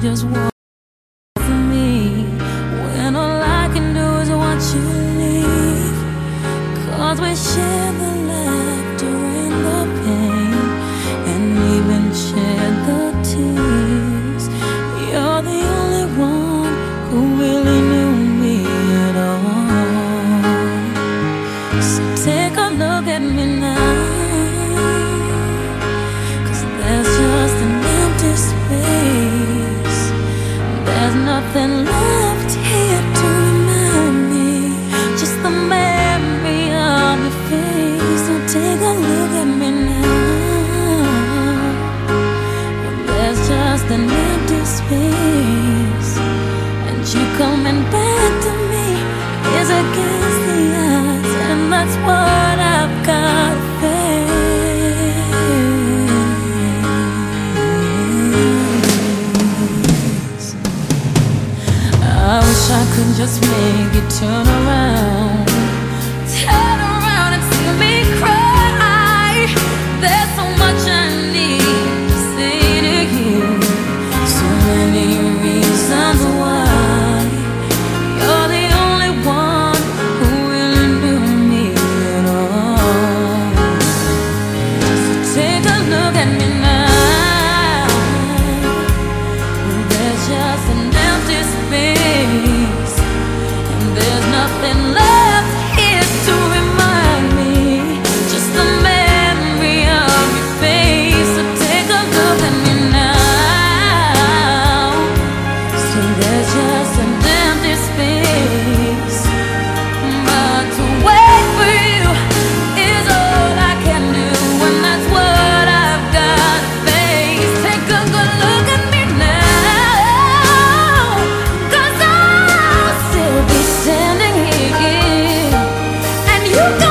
just walk for me when all I can do is watch you leave. Cause we share. left here to remind me. Just the memory of your face. So take a look at me now. And there's just an empty space, and you coming back to me is against the odds, and that's why. I wish I could just make it turn around. nothing left. You